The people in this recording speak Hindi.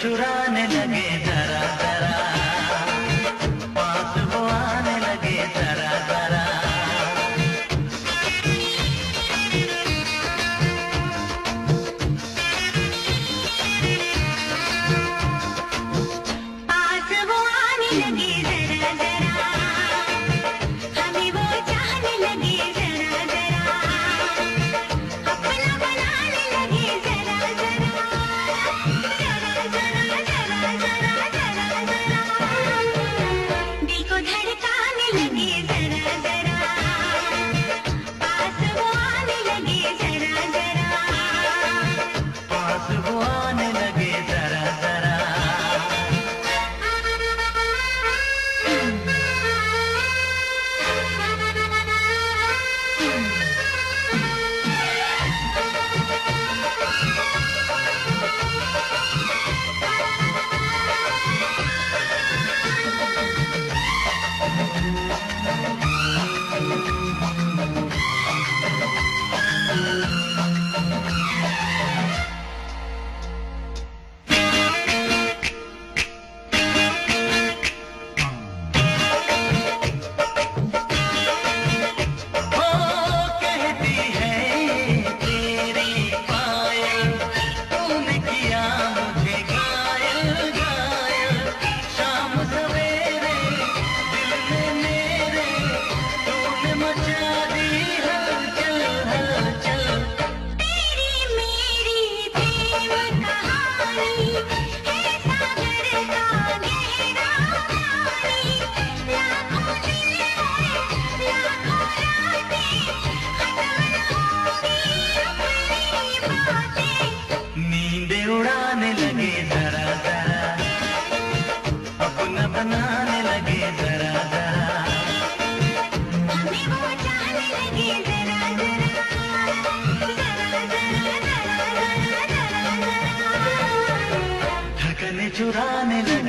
চুরান बनाने लगे जरा जरा। चुराने लगे